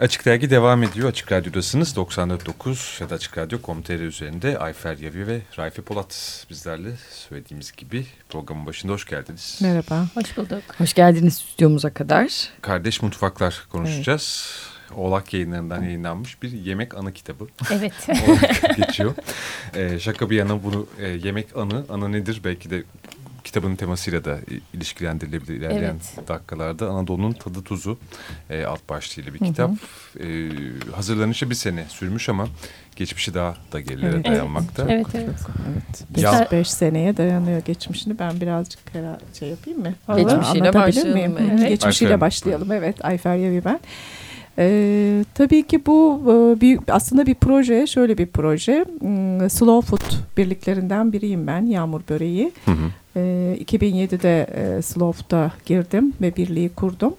Açık Dergi devam ediyor. Açık Radyo'dasınız. 94.9 ya da Açık Radyo.com.tr üzerinde Ayfer Yavi ve Rayfe Polat bizlerle söylediğimiz gibi programın başında hoş geldiniz. Merhaba. Hoş bulduk. Hoş geldiniz stüdyomuza kadar. Kardeş Mutfaklar konuşacağız. Evet. Oğlak yayınlarından yayınlanmış bir yemek anı kitabı. Evet. geçiyor. Ee, şaka bir yana bunu e, yemek anı, anı nedir belki de kitabın temasıyla da ilişkilendirilebilir ilerleyen evet. dakikalarda. Anadolu'nun tadı tuzu e, alt başlığıyla bir kitap. Hı hı. E, hazırlanışı bir sene sürmüş ama geçmişi daha da gerilere evet. dayanmakta. Evet, evet. evet. Ya, beş seneye dayanıyor geçmişini. Ben birazcık şey yapayım mı? Geçmişiyle başlayalım. Evet. Geçmişiyle Ayfer. başlayalım. Evet Ayfer Yavi ben. Ee, tabii ki bu e, bir, aslında bir proje, şöyle bir proje. Hmm, Slow Food birliklerinden biriyim ben, Yağmur Böreği. Hı hı. Ee, 2007'de e, Slow'da girdim ve birliği kurdum.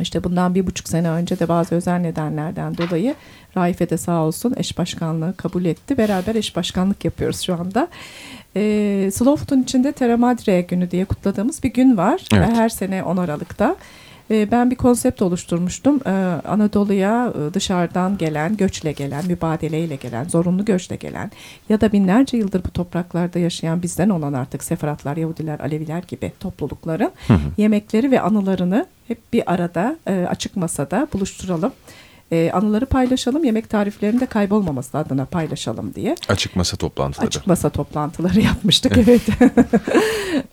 İşte bundan bir buçuk sene önce de bazı özel nedenlerden dolayı Raife de sağ olsun eş başkanlığı kabul etti. Beraber eş başkanlık yapıyoruz şu anda. E, Slow Food'un içinde Terra Madre günü diye kutladığımız bir gün var. Evet. Her sene 10 Aralık'ta. Ee, ben bir konsept oluşturmuştum. Ee, Anadolu'ya e, dışarıdan gelen, göçle gelen, mübadeleyle gelen, zorunlu göçle gelen ya da binlerce yıldır bu topraklarda yaşayan bizden olan artık Sefaratlar, Yahudiler, Aleviler gibi toplulukların hı hı. yemekleri ve anılarını hep bir arada e, açık masada buluşturalım e, anıları paylaşalım. Yemek tariflerinde de kaybolmaması adına paylaşalım diye. Açık masa toplantıları. Açık masa toplantıları yapmıştık evet.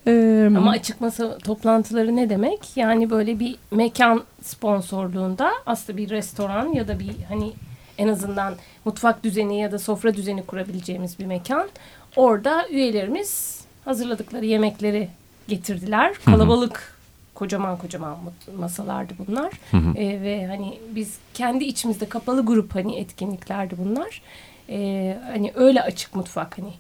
evet. Ama açık masa toplantıları ne demek? Yani böyle bir mekan sponsorluğunda aslında bir restoran ya da bir hani en azından mutfak düzeni ya da sofra düzeni kurabileceğimiz bir mekan. Orada üyelerimiz hazırladıkları yemekleri getirdiler. Kalabalık kocaman kocaman masalardı bunlar. Hı hı. E, ve hani biz kendi içimizde kapalı grup hani etkinliklerdi bunlar. E, hani öyle açık mutfak hani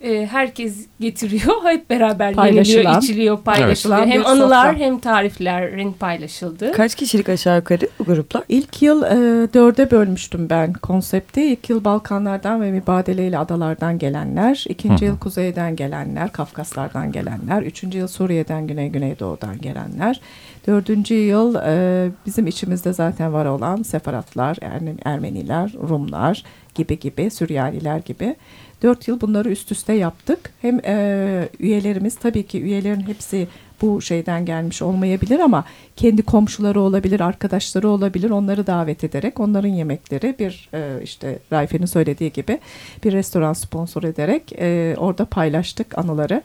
e, herkes getiriyor. Hep beraber yeniliyor, içiliyor, paylaşılıyor. Evet. Hem anılar sofra. hem tariflerin paylaşıldığı. Kaç kişilik aşağı yukarı bu gruplar? İlk yıl e, dörde bölmüştüm ben konsepti. İlk yıl Balkanlardan ve mübadeleyle adalardan gelenler. ikinci Hı. yıl kuzeyden gelenler, Kafkaslardan gelenler. Üçüncü yıl Suriye'den, Güney Güneydoğu'dan gelenler. Dördüncü yıl e, bizim içimizde zaten var olan Sefaratlar, Ermeniler, Rumlar gibi gibi, Süryaniler gibi. Dört yıl bunları üst üste yaptık. Hem e, üyelerimiz tabii ki üyelerin hepsi bu şeyden gelmiş olmayabilir ama kendi komşuları olabilir, arkadaşları olabilir. Onları davet ederek onların yemekleri bir e, işte Raife'nin söylediği gibi bir restoran sponsor ederek e, orada paylaştık anıları.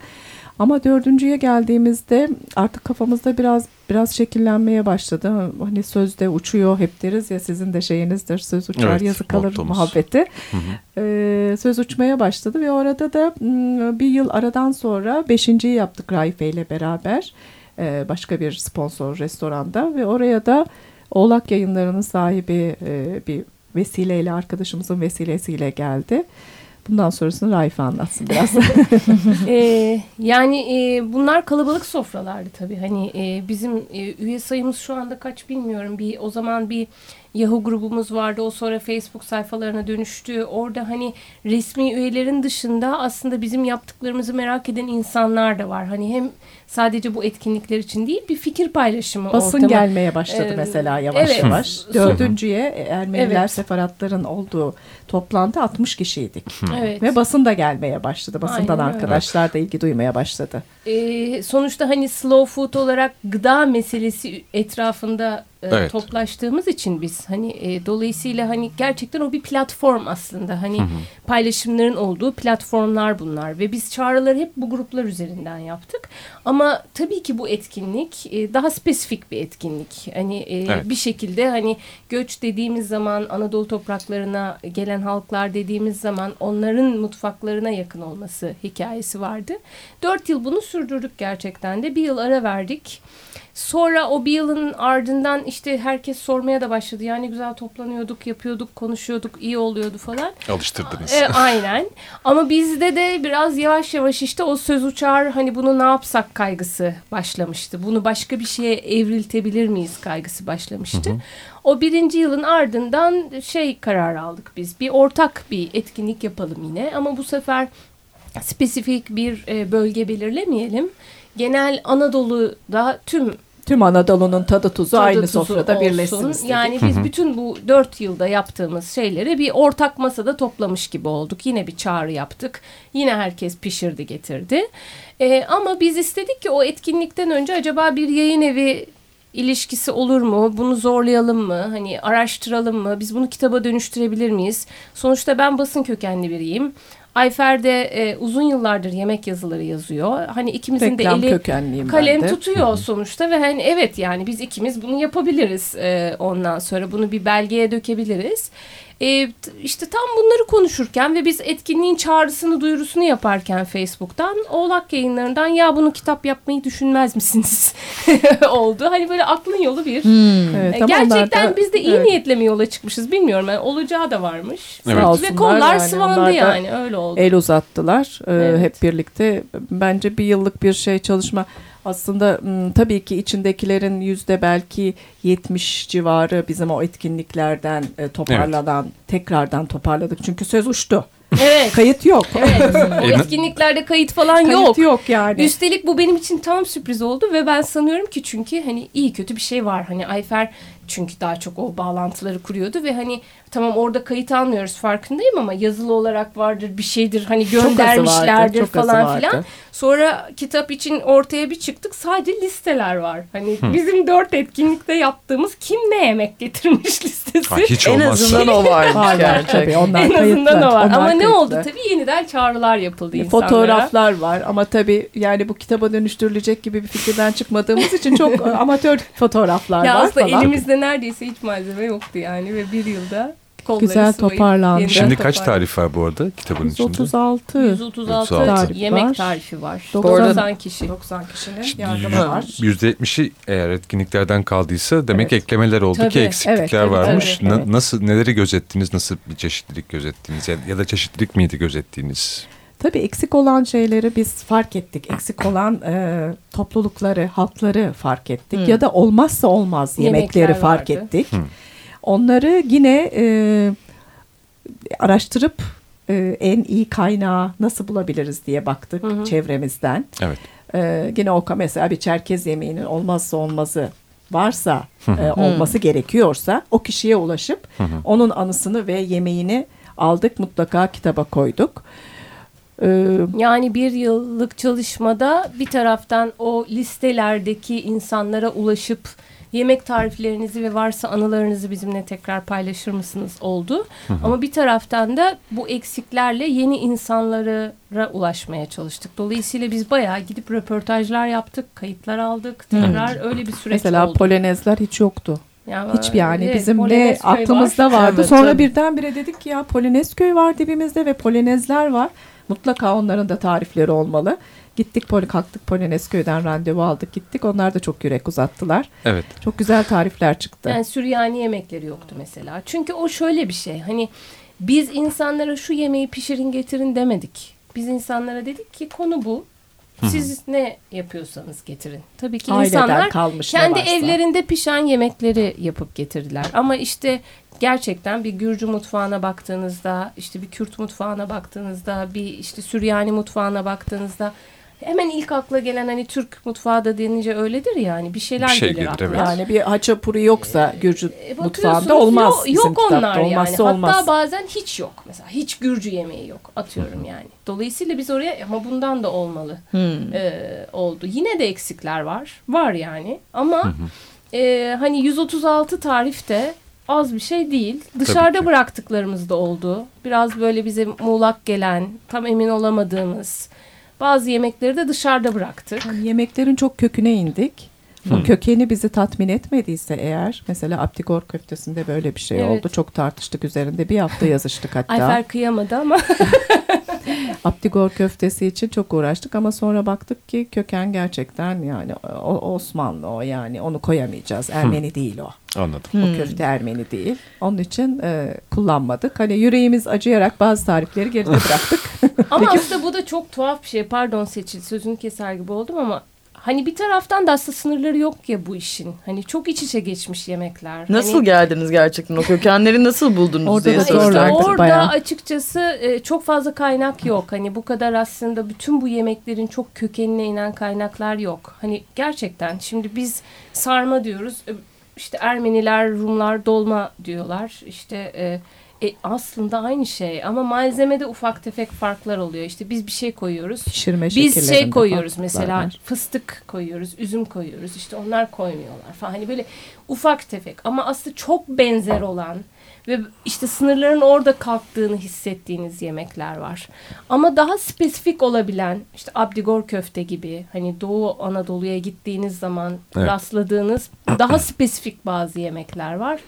Ama dördüncüye geldiğimizde artık kafamızda biraz biraz şekillenmeye başladı. Hani sözde uçuyor hep deriz ya sizin de şeyinizdir söz uçar evet, yazı kalır mottomuz. muhabbeti. Hı hı. Ee, söz uçmaya başladı ve orada da bir yıl aradan sonra beşinciyi yaptık Raife ile beraber. Ee, başka bir sponsor restoranda ve oraya da Oğlak yayınlarının sahibi e, bir vesileyle arkadaşımızın vesilesiyle geldi. Bundan sonrasını Raife anlatsın biraz. ee, yani e, bunlar kalabalık sofralardı tabii. Hani e, bizim e, üye sayımız şu anda kaç bilmiyorum. Bir o zaman bir Yahoo grubumuz vardı. O sonra Facebook sayfalarına dönüştü. Orada hani resmi üyelerin dışında aslında bizim yaptıklarımızı merak eden insanlar da var. Hani hem sadece bu etkinlikler için değil bir fikir paylaşımı Basın ortama. gelmeye başladı ee, mesela yavaş evet. yavaş. Dördüncüye Ermeniler evet. separatların olduğu toplantı 60 kişiydik. Evet. Ve basın da gelmeye başladı. Basından Aynen arkadaşlar öyle. da ilgi duymaya başladı. Ee, sonuçta hani slow food olarak gıda meselesi etrafında e, evet. toplaştığımız için biz hani e, dolayısıyla hani gerçekten o bir platform aslında hani hı hı. paylaşımların olduğu platformlar bunlar ve biz çağrıları hep bu gruplar üzerinden yaptık ama tabii ki bu etkinlik e, daha spesifik bir etkinlik. Hani e, evet. bir şekilde hani göç dediğimiz zaman Anadolu topraklarına gelen halklar dediğimiz zaman onların mutfaklarına yakın olması hikayesi vardı. Dört yıl bunu sürdürdük gerçekten de. Bir yıl ara verdik Sonra o bir yılın ardından işte herkes sormaya da başladı. Yani güzel toplanıyorduk, yapıyorduk, konuşuyorduk, iyi oluyordu falan. Alıştırdınız. E, aynen. Ama bizde de biraz yavaş yavaş işte o söz uçar hani bunu ne yapsak kaygısı başlamıştı. Bunu başka bir şeye evriltebilir miyiz kaygısı başlamıştı. Hı hı. O birinci yılın ardından şey karar aldık biz. Bir ortak bir etkinlik yapalım yine ama bu sefer spesifik bir e, bölge belirlemeyelim genel Anadolu'da tüm Tüm Anadolu'nun tadı tuzu tadı aynı tuzu sofrada birleşsin Yani biz bütün bu dört yılda yaptığımız şeyleri bir ortak masada toplamış gibi olduk. Yine bir çağrı yaptık. Yine herkes pişirdi getirdi. Ee, ama biz istedik ki o etkinlikten önce acaba bir yayın evi ilişkisi olur mu? Bunu zorlayalım mı? Hani araştıralım mı? Biz bunu kitaba dönüştürebilir miyiz? Sonuçta ben basın kökenli biriyim. Ayfer de e, uzun yıllardır yemek yazıları yazıyor. Hani ikimizin Reklam de eli kalem tutuyor sonuçta ve hani evet yani biz ikimiz bunu yapabiliriz e, ondan sonra bunu bir belgeye dökebiliriz. E, işte tam bunları konuşurken ve biz etkinliğin çağrısını duyurusunu yaparken Facebook'tan Oğlak yayınlarından ya bunu kitap yapmayı düşünmez misiniz oldu. Hani böyle aklın yolu bir. Hmm. Evet, e, gerçekten da, biz de iyi evet. niyetle mi yola çıkmışız bilmiyorum. Yani olacağı da varmış. Evet. Ve kollar yani, sıvandı yani öyle oldu. El uzattılar ee, evet. hep birlikte. Bence bir yıllık bir şey çalışma aslında tabii ki içindekilerin yüzde belki 70 civarı bizim o etkinliklerden e, toparlanan, evet. tekrardan toparladık. Çünkü söz uçtu. Evet. kayıt yok. Evet. o etkinliklerde kayıt falan kayıt yok. Kayıt yok yani. Üstelik bu benim için tam sürpriz oldu ve ben sanıyorum ki çünkü hani iyi kötü bir şey var. Hani Ayfer çünkü daha çok o bağlantıları kuruyordu ve hani tamam orada kayıt almıyoruz farkındayım ama yazılı olarak vardır bir şeydir hani göndermişlerdir çok falan filan. Sonra kitap için ortaya bir çıktık sadece listeler var. Hani Hı. bizim dört etkinlikte yaptığımız kim ne yemek getirmiş listesi. Ha, hiç en azından o var. var onlar en azından o var. Onlar ama ne oldu tabii yeniden çağrılar yapıldı insanlara. Fotoğraflar var ama tabii yani bu kitaba dönüştürülecek gibi bir fikirden çıkmadığımız için çok amatör fotoğraflar ya var aslında falan. elimizde neredeyse hiç malzeme yoktu yani ve bir yılda Güzel toparlandı. Şimdi kaç tarif var bu arada kitabın 136. içinde? 136, 136. Tarif yemek var. tarifi var. 90 kişi. 90 kişinin yardımı var. %70'i eğer etkinliklerden kaldıysa demek evet. eklemeler oldu Tabii. ki eksiklikler evet, varmış. Evet, evet. nasıl neleri gözettiniz? Nasıl bir çeşitlilik gözettiniz? Ya, ya da çeşitlilik miydi gözettiğiniz? Tabii eksik olan şeyleri biz fark ettik. Eksik olan e, toplulukları, halkları fark ettik. Hmm. Ya da olmazsa olmaz yemekleri Yemekler fark vardı. ettik. Hmm. Onları yine e, araştırıp e, en iyi kaynağı nasıl bulabiliriz diye baktık hı hı. çevremizden. Evet. E, yine o mesela bir Çerkez yemeğinin olmazsa olmazı varsa e, olması gerekiyorsa o kişiye ulaşıp onun anısını ve yemeğini aldık mutlaka kitaba koyduk. E, yani bir yıllık çalışmada bir taraftan o listelerdeki insanlara ulaşıp yemek tariflerinizi ve varsa anılarınızı bizimle tekrar paylaşır mısınız oldu. Hı hı. Ama bir taraftan da bu eksiklerle yeni insanlara ulaşmaya çalıştık. Dolayısıyla biz bayağı gidip röportajlar yaptık, kayıtlar aldık. Tekrar hı. öyle bir süreç Mesela oldu. polenezler hiç yoktu. Yani, Hiç yani evet, bizim ne aklımızda var. vardı. Evet, Sonra tabii. birdenbire dedik ki ya Polonez köy var dibimizde ve Polonezler var. Mutlaka onların da tarifleri olmalı. Gittik poli kalktık Polonezköy'den randevu aldık gittik. Onlar da çok yürek uzattılar. Evet. Çok güzel tarifler çıktı. Yani Süryani yemekleri yoktu mesela. Çünkü o şöyle bir şey. Hani biz insanlara şu yemeği pişirin getirin demedik. Biz insanlara dedik ki konu bu. Siz ne yapıyorsanız getirin. Tabii ki Aileden insanlar kendi evlerinde pişen yemekleri yapıp getirdiler. Ama işte gerçekten bir Gürcü mutfağına baktığınızda, işte bir Kürt mutfağına baktığınızda, bir işte Süryani mutfağına baktığınızda hemen ilk akla gelen hani Türk mutfağı da denince öyledir yani bir şeyler bir şey gelir, gelir akla. Evet. Yani bir haçapuri yoksa Gürcü e, mutfağında olmaz yok, bizim yok onlar yani. Olmazsa olmaz. Hatta bazen hiç yok. Mesela hiç Gürcü yemeği yok atıyorum yani. Dolayısıyla biz oraya ama bundan da olmalı hmm. e, oldu. Yine de eksikler var. Var yani ama e, hani 136 tarifte az bir şey değil. Dışarıda bıraktıklarımız da oldu. Biraz böyle bize muğlak gelen, tam emin olamadığımız bazı yemekleri de dışarıda bıraktık. Yani yemeklerin çok köküne indik. Hmm. O kökeni bizi tatmin etmediyse eğer mesela Aptigor köftesinde böyle bir şey evet. oldu. Çok tartıştık üzerinde. Bir hafta yazıştık hatta. Ayfer kıyamadı ama. Aptigor köftesi için çok uğraştık ama sonra baktık ki köken gerçekten yani o, Osmanlı o yani onu koyamayacağız. Ermeni hmm. değil o. Anladım. O hmm. köfte Ermeni değil. Onun için e, kullanmadık. Hani yüreğimiz acıyarak bazı tarifleri geride bıraktık. ama aslında bu da çok tuhaf bir şey. Pardon Seçil sözünü keser gibi oldum ama hani bir taraftan da aslında sınırları yok ya bu işin. Hani çok iç içe geçmiş yemekler. Nasıl hani, geldiniz gerçekten o kökenleri nasıl buldunuz orada diye işte soracaktık. orada açıkçası e, çok fazla kaynak yok. Hani bu kadar aslında bütün bu yemeklerin çok kökenine inen kaynaklar yok. Hani gerçekten şimdi biz sarma diyoruz. E, işte Ermeniler, Rumlar dolma diyorlar. İşte e, e, aslında aynı şey ama malzemede ufak tefek farklar oluyor. İşte biz bir şey koyuyoruz. Pişirme Biz şey koyuyoruz mesela var. fıstık koyuyoruz, üzüm koyuyoruz. İşte onlar koymuyorlar falan. Hani böyle ufak tefek ama aslında çok benzer olan ve işte sınırların orada kalktığını hissettiğiniz yemekler var. Ama daha spesifik olabilen işte Abdigor köfte gibi hani Doğu Anadolu'ya gittiğiniz zaman evet. rastladığınız daha spesifik bazı yemekler var.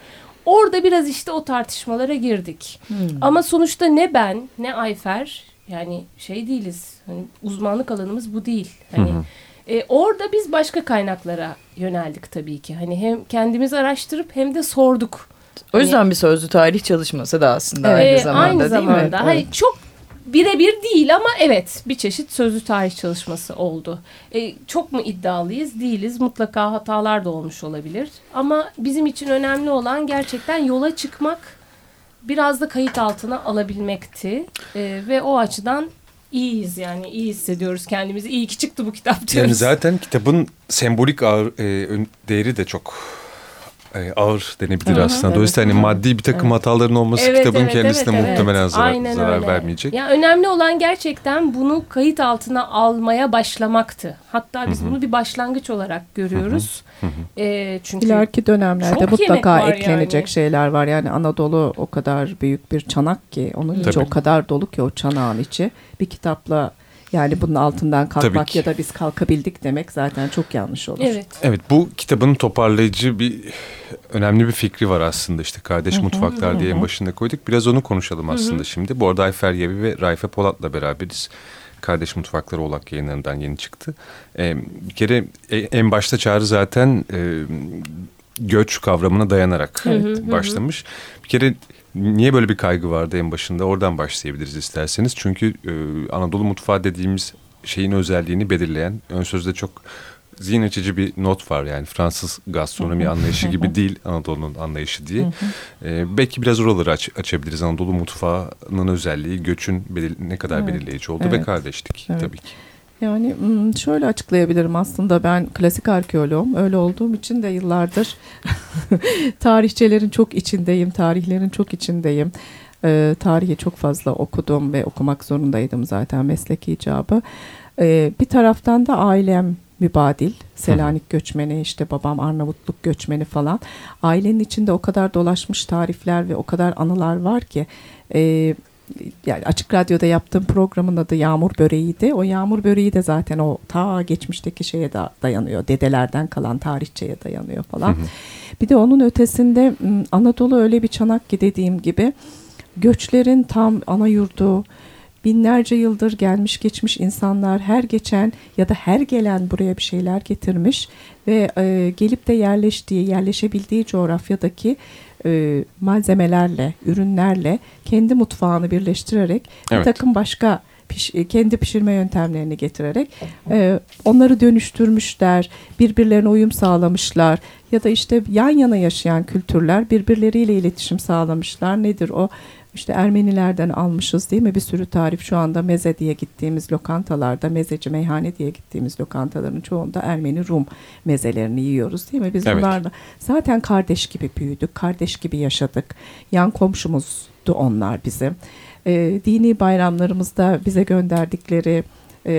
Orada biraz işte o tartışmalara girdik. Hmm. Ama sonuçta ne ben ne Ayfer yani şey değiliz. Hani uzmanlık alanımız bu değil. Hani hı E, orada biz başka kaynaklara yöneldik tabii ki. Hani hem kendimiz araştırıp hem de sorduk. O yüzden hani, bir sözlü tarih çalışması da aslında e, aynı zamanda aynı zamanda, değil mi? Hani çok birebir değil ama evet bir çeşit sözlü tarih çalışması oldu. E, çok mu iddialıyız? Değiliz. Mutlaka hatalar da olmuş olabilir. Ama bizim için önemli olan gerçekten yola çıkmak biraz da kayıt altına alabilmekti. E, ve o açıdan iyiyiz yani iyi hissediyoruz kendimizi. İyi ki çıktı bu kitap diyoruz. Yani zaten kitabın sembolik ağır, e, değeri de çok e, ağır denebilir Hı-hı, aslında. Evet, Dolayısıyla hani maddi bir takım evet. hataların olması evet, kitabın evet, kendisine evet, muhtemelen evet. zarar, Aynen zarar öyle. vermeyecek. Ya önemli olan gerçekten bunu kayıt altına almaya başlamaktı. Hatta biz Hı-hı. bunu bir başlangıç olarak görüyoruz. Hı-hı. E, çünkü ileriki dönemlerde mutlaka eklenecek yani. şeyler var. Yani Anadolu o kadar büyük bir çanak ki onun içi o kadar dolu ki o çanağın içi. Bir kitapla yani bunun altından kalkmak ya da biz kalkabildik demek zaten çok yanlış olur. Evet. Evet bu kitabın toparlayıcı bir önemli bir fikri var aslında işte kardeş mutfaklar diye en başında koyduk. Biraz onu konuşalım aslında şimdi. Bu arada Ayfer Yevi ve Rayfe Polat'la beraberiz. Kardeş Mutfakları Olak yayınlarından yeni çıktı. Ee, bir kere e, en başta Çağrı zaten e, göç kavramına dayanarak başlamış. Bir kere Niye böyle bir kaygı vardı en başında? Oradan başlayabiliriz isterseniz. Çünkü e, Anadolu mutfağı dediğimiz şeyin özelliğini belirleyen ön sözde çok zihin açıcı bir not var yani Fransız gastronomi anlayışı gibi değil Anadolu'nun anlayışı diye. ee, belki biraz oraları aç, açabiliriz. Anadolu mutfağının özelliği göçün belir, ne kadar evet. belirleyici oldu evet. ve kardeşlik evet. tabii ki. Yani şöyle açıklayabilirim aslında ben klasik arkeoloğum. Öyle olduğum için de yıllardır tarihçelerin çok içindeyim, tarihlerin çok içindeyim. Ee, tarihi çok fazla okudum ve okumak zorundaydım zaten mesleki icabı. Ee, bir taraftan da ailem mübadil. Selanik göçmeni işte babam Arnavutluk göçmeni falan. Ailenin içinde o kadar dolaşmış tarifler ve o kadar anılar var ki... E, yani açık radyoda yaptığım programın adı Yağmur Böreği'ydi. O Yağmur Böreği de zaten o ta geçmişteki şeye da dayanıyor. Dedelerden kalan tarihçeye dayanıyor falan. Hı hı. Bir de onun ötesinde Anadolu öyle bir çanak ki dediğim gibi göçlerin tam ana yurdu, binlerce yıldır gelmiş geçmiş insanlar her geçen ya da her gelen buraya bir şeyler getirmiş ve e, gelip de yerleştiği, yerleşebildiği coğrafyadaki e, malzemelerle, ürünlerle kendi mutfağını birleştirerek evet. bir takım başka piş, e, kendi pişirme yöntemlerini getirerek e, onları dönüştürmüşler, birbirlerine uyum sağlamışlar ya da işte yan yana yaşayan kültürler birbirleriyle iletişim sağlamışlar. Nedir o? İşte Ermenilerden almışız değil mi? Bir sürü tarif şu anda meze diye gittiğimiz lokantalarda, mezeci meyhane diye gittiğimiz lokantaların çoğunda Ermeni Rum mezelerini yiyoruz değil mi? Biz evet. bunlarla zaten kardeş gibi büyüdük, kardeş gibi yaşadık. Yan komşumuzdu onlar bizim. E, dini bayramlarımızda bize gönderdikleri e,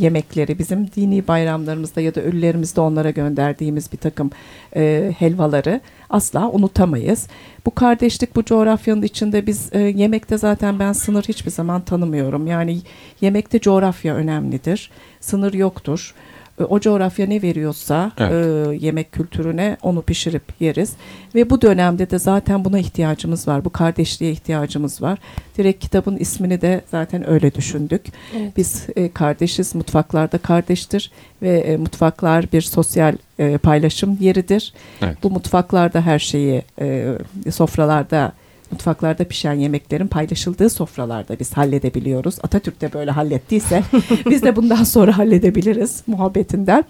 yemekleri, bizim dini bayramlarımızda ya da ölülerimizde onlara gönderdiğimiz bir takım e, helvaları asla unutamayız. Bu kardeşlik bu coğrafyanın içinde biz e, yemekte zaten ben sınır hiçbir zaman tanımıyorum. Yani yemekte coğrafya önemlidir. Sınır yoktur. E, o coğrafya ne veriyorsa evet. e, yemek kültürüne onu pişirip yeriz. Ve bu dönemde de zaten buna ihtiyacımız var. Bu kardeşliğe ihtiyacımız var. Direkt kitabın ismini de zaten öyle düşündük. Evet. Biz e, kardeşiz, mutfaklarda kardeştir ve e, mutfaklar bir sosyal e, paylaşım yeridir. Evet. Bu mutfaklarda her şeyi e, sofralarda mutfaklarda pişen yemeklerin paylaşıldığı sofralarda biz halledebiliyoruz. Atatürk de böyle hallettiyse biz de bundan sonra halledebiliriz muhabbetinden.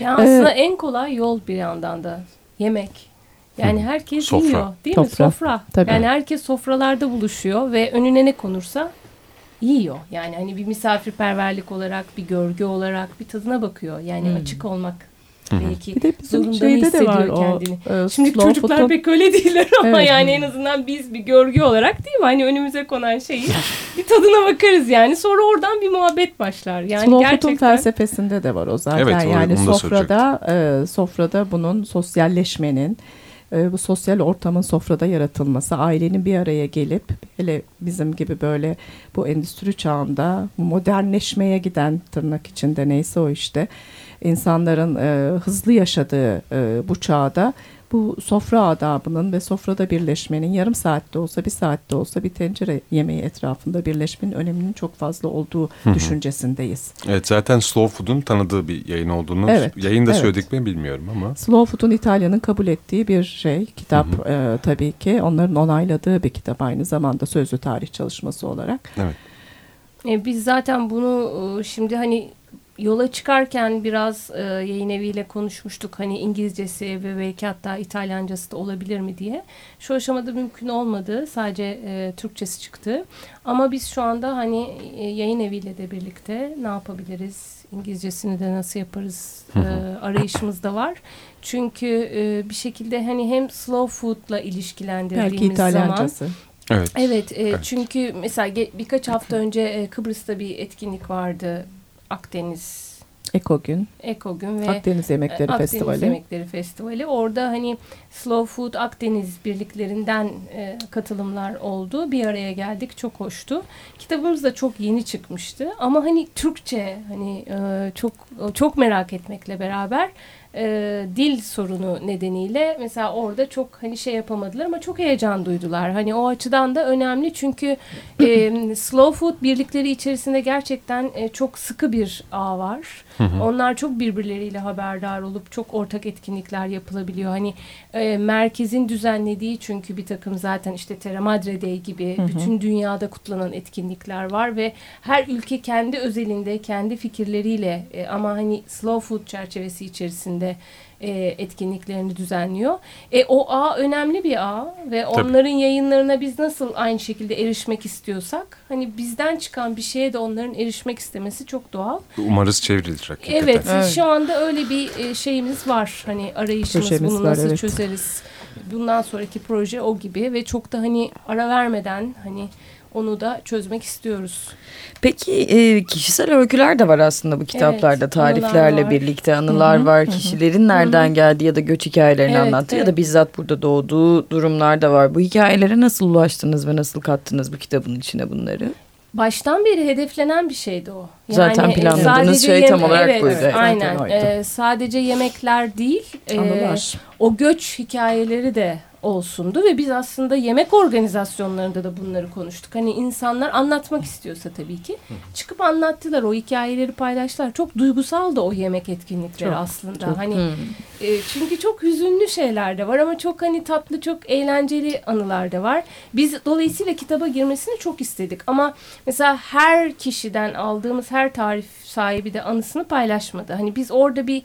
Ya aslında ee, en kolay yol bir yandan da yemek. Yani herkes Sofra. yiyor değil Sofra. mi? Sofra. Tabii. Yani herkes sofralarda buluşuyor ve önüne ne konursa yiyor. Yani hani bir misafirperverlik olarak, bir görgü olarak bir tadına bakıyor. Yani hmm. açık olmak belki bir de bizim şeyde de var kendini. O, e, Şimdi çocuklar foto... pek öyle değiller ama evet. yani en azından biz bir görgü olarak değil mi? Hani önümüze konan şeyi bir tadına bakarız yani. Sonra oradan bir muhabbet başlar. Yani slow gerçekten... felsefesinde de var o zaten. Evet, yani sofrada e, sofrada bunun sosyalleşmenin e, bu sosyal ortamın sofrada yaratılması, ailenin bir araya gelip hele bizim gibi böyle bu endüstri çağında modernleşmeye giden tırnak içinde neyse o işte insanların e, hızlı yaşadığı e, bu çağda bu sofra adabının ve sofrada birleşmenin yarım saatte olsa bir saatte olsa bir tencere yemeği etrafında birleşmenin öneminin çok fazla olduğu Hı-hı. düşüncesindeyiz. Evet zaten Slow Food'un tanıdığı bir yayın olduğunu evet, yayında evet. söyledik mi bilmiyorum ama. Slow Food'un İtalya'nın kabul ettiği bir şey kitap e, tabii ki onların onayladığı bir kitap aynı zamanda sözlü tarih çalışması olarak. Evet. E, biz zaten bunu şimdi hani yola çıkarken biraz e, yayın eviyle konuşmuştuk. Hani İngilizcesi ve belki hatta İtalyancası da olabilir mi diye. Şu aşamada mümkün olmadı. Sadece e, Türkçesi çıktı. Ama biz şu anda hani e, yayın eviyle de birlikte ne yapabiliriz? İngilizcesini de nasıl yaparız? E, arayışımız da var. Çünkü e, bir şekilde hani hem slow food'la ilişkilendirdiğimiz belki İtalyancası. zaman Evet. Evet, e, evet. çünkü mesela birkaç hafta önce e, Kıbrıs'ta bir etkinlik vardı. Akdeniz Eko Gün. Eko Gün ve Akdeniz Yemekleri Akdeniz Festivali. Akdeniz Yemekleri Festivali. Orada hani Slow Food Akdeniz birliklerinden e, katılımlar oldu. Bir araya geldik. Çok hoştu. Kitabımız da çok yeni çıkmıştı. Ama hani Türkçe hani e, çok çok merak etmekle beraber e, dil sorunu nedeniyle mesela orada çok hani şey yapamadılar ama çok heyecan duydular. Hani o açıdan da önemli çünkü e, slow food birlikleri içerisinde gerçekten e, çok sıkı bir ağ var. Onlar çok birbirleriyle haberdar olup çok ortak etkinlikler yapılabiliyor. Hani e, merkezin düzenlediği çünkü bir takım zaten işte Terra Madre Day gibi hı hı. bütün dünyada kutlanan etkinlikler var ve her ülke kendi özelinde kendi fikirleriyle e, ama hani slow food çerçevesi içerisinde e, etkinliklerini düzenliyor. E, o ağ önemli bir ağ ve Tabii. onların yayınlarına biz nasıl aynı şekilde erişmek istiyorsak hani bizden çıkan bir şeye de onların erişmek istemesi çok doğal. Umarız çevrilir hakikaten. Evet, evet. şu anda öyle bir e, şeyimiz var. Hani arayışımız Projemiz bunu nasıl var, evet. çözeriz. Bundan sonraki proje o gibi ve çok da hani ara vermeden hani onu da çözmek istiyoruz. Peki e, kişisel öyküler de var aslında bu kitaplarda. Evet, Tariflerle var. birlikte anılar Hı -hı. var. Kişilerin nereden Hı -hı. geldiği ya da göç hikayelerini evet, anlattığı evet. ya da bizzat burada doğduğu durumlar da var. Bu hikayelere nasıl ulaştınız ve nasıl kattınız bu kitabın içine bunları? Baştan beri hedeflenen bir şeydi o. Yani Zaten planladığınız şey tam olarak evet, buydu. Evet, aynen. Ee, sadece yemekler değil. E, o göç hikayeleri de olsundu ve biz aslında yemek organizasyonlarında da bunları konuştuk. Hani insanlar anlatmak istiyorsa tabii ki çıkıp anlattılar o hikayeleri paylaştılar. Çok duygusal da o yemek etkinlikleri çok, aslında. Çok, hani e, çünkü çok hüzünlü şeyler de var ama çok hani tatlı çok eğlenceli anılar da var. Biz dolayısıyla kitaba girmesini çok istedik ama mesela her kişiden aldığımız her tarif sahibi de anısını paylaşmadı. Hani biz orada bir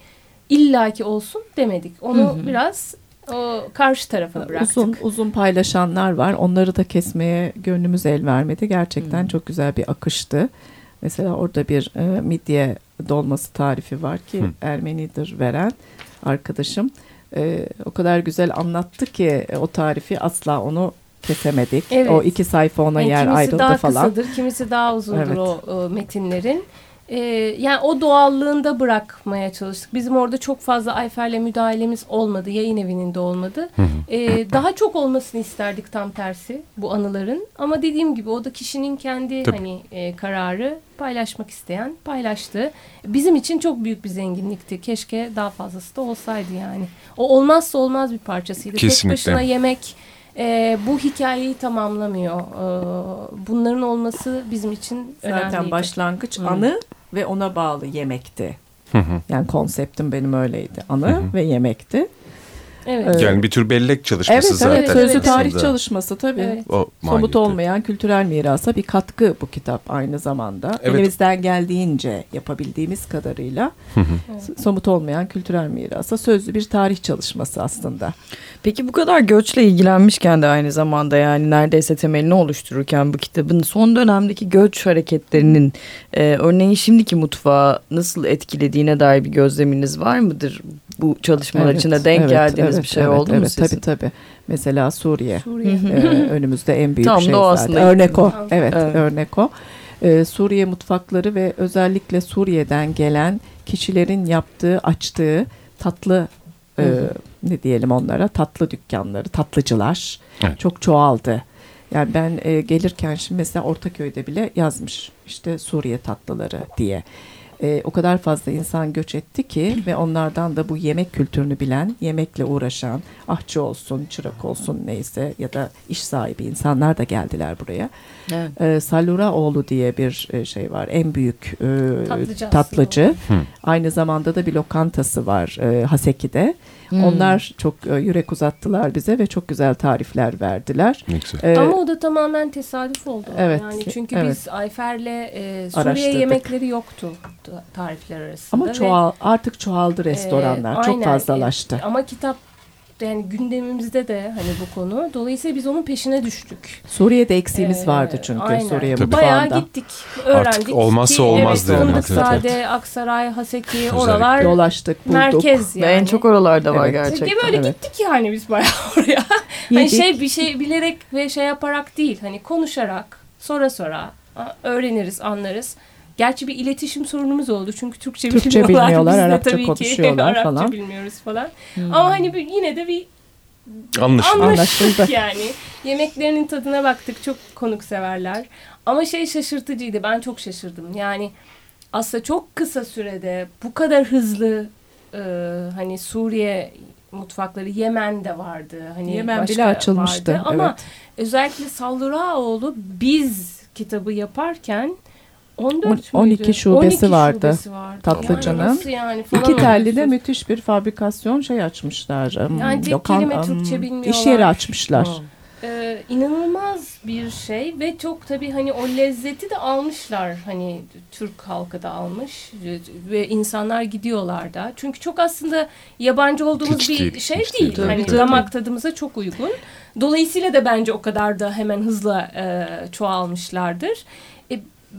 illaki olsun demedik. Onu hı hı. biraz o karşı tarafa bıraktık. Uzun uzun paylaşanlar var. Onları da kesmeye gönlümüz el vermedi. Gerçekten hmm. çok güzel bir akıştı. Mesela orada bir e, midye dolması tarifi var ki hmm. Ermenidir veren arkadaşım. E, o kadar güzel anlattı ki e, o tarifi asla onu kesemedik. Evet. O iki sayfa ona yani yer ayrıldı falan. Kimisi daha kısadır, kimisi daha uzundur evet. o, o metinlerin e, yani o doğallığında bırakmaya çalıştık. Bizim orada çok fazla Ayfer'le müdahalemiz olmadı. Yayın evinin de olmadı. E, daha çok olmasını isterdik tam tersi bu anıların. Ama dediğim gibi o da kişinin kendi Tabii. hani e, kararı paylaşmak isteyen paylaştı. Bizim için çok büyük bir zenginlikti. Keşke daha fazlası da olsaydı yani. O olmazsa olmaz bir parçasıydı. Kesinlikle. Tek başına yemek e, bu hikayeyi tamamlamıyor. E, bunların olması bizim için Zaten önemliydi. Zaten başlangıç Hı. anı ve ona bağlı yemekti. Yani konseptim benim öyleydi. Anı ve yemekti. Evet. Yani bir tür bellek çalışması evet, zaten. Evet, sözlü tarih aslında. çalışması tabii. Evet. O Somut olmayan kültürel mirasa bir katkı bu kitap aynı zamanda. Evet. Elimizden geldiğince yapabildiğimiz kadarıyla somut olmayan kültürel mirasa sözlü bir tarih çalışması aslında. Peki bu kadar göçle ilgilenmişken de aynı zamanda yani neredeyse temelini oluştururken bu kitabın son dönemdeki göç hareketlerinin e, örneğin şimdiki mutfağı nasıl etkilediğine dair bir gözleminiz var mıdır? Bu çalışmalar evet, içinde denk evet, geldiğiniz evet, bir şey evet, oldu evet, mu sizin? Tabii tabii. Mesela Suriye, Suriye. e, önümüzde en büyük Tam şey zaten. Örnek o. Evet, evet, örnek o. Ee, Suriye mutfakları ve özellikle Suriye'den gelen kişilerin yaptığı, açtığı tatlı e, ne diyelim onlara tatlı dükkanları, tatlıcılar evet. çok çoğaldı. Yani ben e, gelirken şimdi mesela Ortaköy'de bile yazmış işte Suriye tatlıları diye e, o kadar fazla insan göç etti ki ve onlardan da bu yemek kültürünü bilen, yemekle uğraşan, ahçı olsun, çırak olsun neyse ya da iş sahibi insanlar da geldiler buraya. Evet. E, Saluraoğlu diye bir e, şey var. En büyük e, tatlıcı. tatlıcı. Aynı zamanda da bir lokantası var e, Haseki'de. Hmm. Onlar çok e, yürek uzattılar bize ve çok güzel tarifler verdiler. Ee, Ama o da tamamen tesadüf oldu. Evet. Yani çünkü evet. biz Ayfer'le e, Suriye yemekleri yoktu tarifler arasında. Ama çoğal, ve, artık çoğaldı restoranlar. E, çok aynen, fazlalaştı. E, ama kitap yani gündemimizde de hani bu konu. Dolayısıyla biz onun peşine düştük. Suriye'de eksiğimiz ee, vardı çünkü aynen. Suriye Tabii. Bayağı gittik, öğrendik. Artık olmazsa ki, olmazdı evet, yani. Fındıkzade, evet. Aksaray, Haseki oralar dolaştık, bulduk. Merkez yani. Ve en çok oralarda var evet. gerçekten. Peki böyle evet. gittik yani biz bayağı oraya. hani şey bir şey bilerek ve şey yaparak değil. Hani konuşarak, sonra sonra öğreniriz, anlarız. Gerçi bir iletişim sorunumuz oldu çünkü Türkçe, Türkçe bilmiyorlar. bilmiyorlar, Biz Arapça tabii konuşuyorlar ki, falan. Arapça bilmiyoruz falan. Hmm. Ama hani bir, yine de bir Anlaşıldı. Anlaşıldı yani. Yemeklerinin tadına baktık. Çok konukseverler. Ama şey şaşırtıcıydı. Ben çok şaşırdım. Yani aslında çok kısa sürede bu kadar hızlı e, hani Suriye mutfakları Yemen'de vardı. Hani Yemen bile açılmıştı. Vardı. Ama evet. özellikle Salluraoğlu biz kitabı yaparken 14 12 şubesi 12 vardı. Şubesi vardı. Tatlıcanın. Yani yani İki telli de müthiş bir fabrikasyon şey açmışlar. Yani tek lokan, kelime Türkçe bilmiyorlar. İş yeri açmışlar. Ee, inanılmaz bir şey ve çok tabii hani o lezzeti de almışlar hani Türk halkı da almış ve insanlar gidiyorlar da çünkü çok aslında yabancı olduğumuz Hiç bir değil, şey değil, değil. Tabii, hani tabii. damak tadımıza çok uygun dolayısıyla da bence o kadar da hemen hızla e, çoğalmışlardır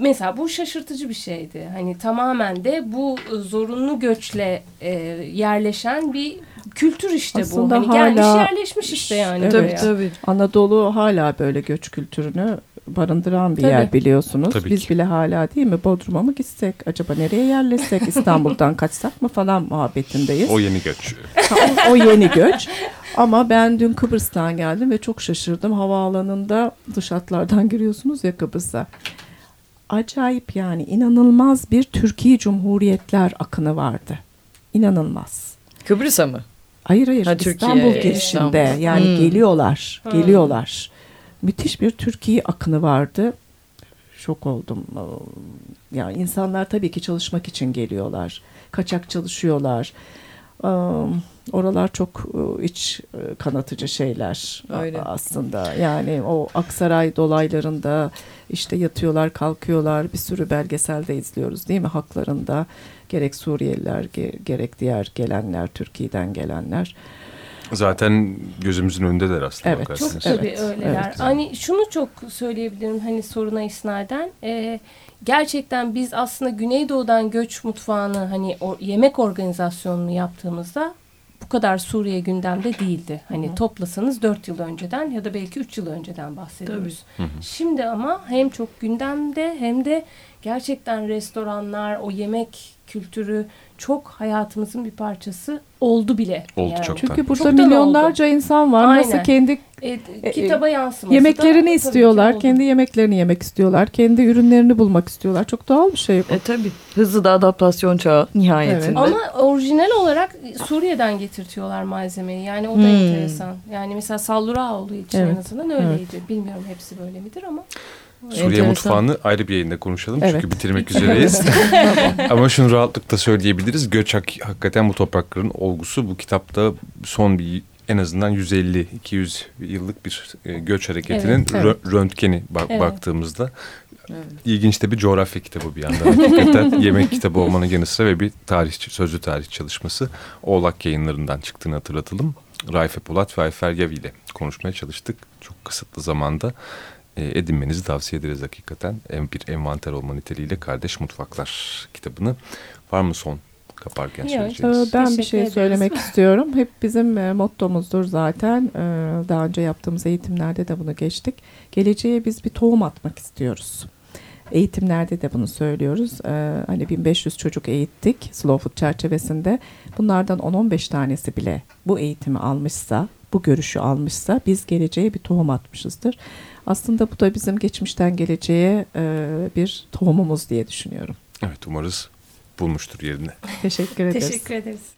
mesela bu şaşırtıcı bir şeydi. Hani tamamen de bu zorunlu göçle e, yerleşen bir kültür işte Aslında bu. Hani hala, gelmiş yerleşmiş işte yani. Evet, tabii tabii. Anadolu hala böyle göç kültürünü barındıran bir tabii. yer biliyorsunuz. Tabii Biz ki. bile hala değil mi Bodrum'a mı gitsek? Acaba nereye yerleşsek? İstanbul'dan kaçsak mı falan muhabbetindeyiz. O yeni göç. o, o yeni göç. Ama ben dün Kıbrıs'tan geldim ve çok şaşırdım. Havaalanında dış hatlardan giriyorsunuz ya Kıbrıs'a acayip yani inanılmaz bir Türkiye Cumhuriyetler akını vardı. İnanılmaz. Kıbrıs'a mı? Hayır hayır ha, İstanbul Türkiye, girişinde İstanbul. yani hmm. geliyorlar hmm. geliyorlar. Müthiş bir Türkiye akını vardı. Şok oldum. Yani insanlar tabii ki çalışmak için geliyorlar. Kaçak çalışıyorlar. Oralar çok iç kanatıcı şeyler Öyle. aslında. Yani o Aksaray dolaylarında işte yatıyorlar, kalkıyorlar. Bir sürü belgeselde izliyoruz değil mi haklarında? Gerek Suriyeliler, gerek diğer gelenler, Türkiye'den gelenler. Zaten gözümüzün önündeler aslında. Evet, çok tabii evet, öyleler. Evet. Hani şunu çok söyleyebilirim hani soruna isnaden. Ee, gerçekten biz aslında Güneydoğu'dan göç mutfağını hani o yemek organizasyonunu yaptığımızda bu kadar Suriye gündemde değildi. Hani Hı. toplasanız dört yıl önceden ya da belki üç yıl önceden bahsediyoruz. Şimdi ama hem çok gündemde hem de gerçekten restoranlar, o yemek kültürü çok hayatımızın bir parçası oldu bile. Oldu yani. çoktan. Çünkü burada çoktan milyonlarca oldu. insan var. Aynen. Nasıl kendi e, e kitaba yansıması Yemeklerini da, istiyorlar. Kendi yemeklerini yemek istiyorlar. Kendi ürünlerini bulmak istiyorlar. Çok doğal bir şey bu. E tabi. Hızlı da adaptasyon çağı nihayetinde. Evet. Ama orijinal olarak Suriye'den getirtiyorlar malzemeyi. Yani o da hmm. enteresan. Yani mesela Sallura olduğu için evet. en azından öyleydi. Evet. Bilmiyorum hepsi böyle midir ama. Suriye Enteresan. mutfağını ayrı bir yayında konuşalım evet. çünkü bitirmek üzereyiz. Ama şunu rahatlıkla söyleyebiliriz. Göç hak, hakikaten bu toprakların olgusu. Bu kitapta son bir en azından 150-200 yıllık bir e, göç hareketinin evet, evet. röntgeni bak, evet. baktığımızda evet. ilginç de bir coğrafya kitabı bir yandan. Hakikaten yemek kitabı olmanın yanı sıra ve bir tarih sözlü tarih çalışması Oğlak yayınlarından çıktığını hatırlatalım. Raife Polat ve Ayfer Yavi ile konuşmaya çalıştık. Çok kısıtlı zamanda edinmenizi tavsiye ederiz hakikaten. Bir envanter olma niteliğiyle Kardeş Mutfaklar kitabını. Var mı son kaparken söyleyeceğiniz? Ben bir şey ederiz. söylemek istiyorum. Hep bizim e, mottomuzdur zaten. E, daha önce yaptığımız eğitimlerde de bunu geçtik. Geleceğe biz bir tohum atmak istiyoruz. Eğitimlerde de bunu söylüyoruz. Ee, hani 1500 çocuk eğittik Slow Food çerçevesinde. Bunlardan 10-15 tanesi bile bu eğitimi almışsa, bu görüşü almışsa biz geleceğe bir tohum atmışızdır. Aslında bu da bizim geçmişten geleceğe e, bir tohumumuz diye düşünüyorum. Evet umarız bulmuştur yerini. Teşekkür ederiz. Teşekkür ederiz.